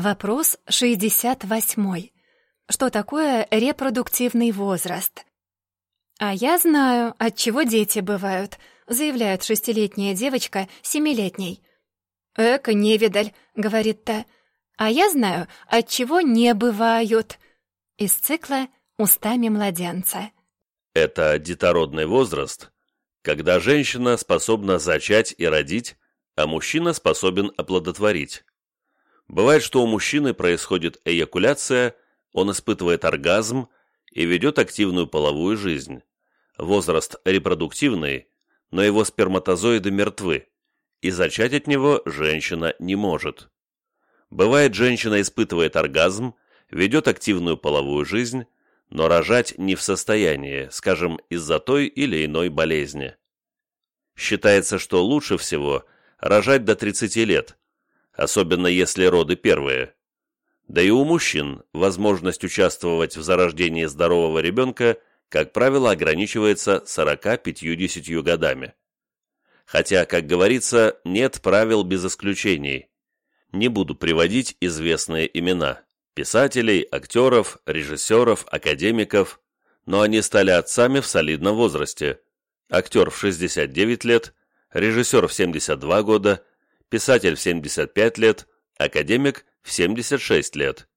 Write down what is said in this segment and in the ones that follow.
Вопрос 68. Что такое репродуктивный возраст? А я знаю, от чего дети бывают, заявляет шестилетняя девочка семилетней. Эка, невидаль, говорит та. А я знаю, от чего не бывают. Из цикла «Устами младенца». Это детородный возраст, когда женщина способна зачать и родить, а мужчина способен оплодотворить. Бывает, что у мужчины происходит эякуляция, он испытывает оргазм и ведет активную половую жизнь. Возраст репродуктивный, но его сперматозоиды мертвы, и зачать от него женщина не может. Бывает, женщина испытывает оргазм, ведет активную половую жизнь, но рожать не в состоянии, скажем, из-за той или иной болезни. Считается, что лучше всего рожать до 30 лет, особенно если роды первые. Да и у мужчин возможность участвовать в зарождении здорового ребенка, как правило, ограничивается 40-50 годами. Хотя, как говорится, нет правил без исключений. Не буду приводить известные имена – писателей, актеров, режиссеров, академиков, но они стали отцами в солидном возрасте. Актер в 69 лет, режиссер в 72 года, писатель в 75 лет, академик в 76 лет.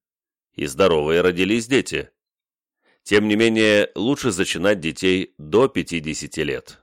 И здоровые родились дети. Тем не менее, лучше зачинать детей до 50 лет.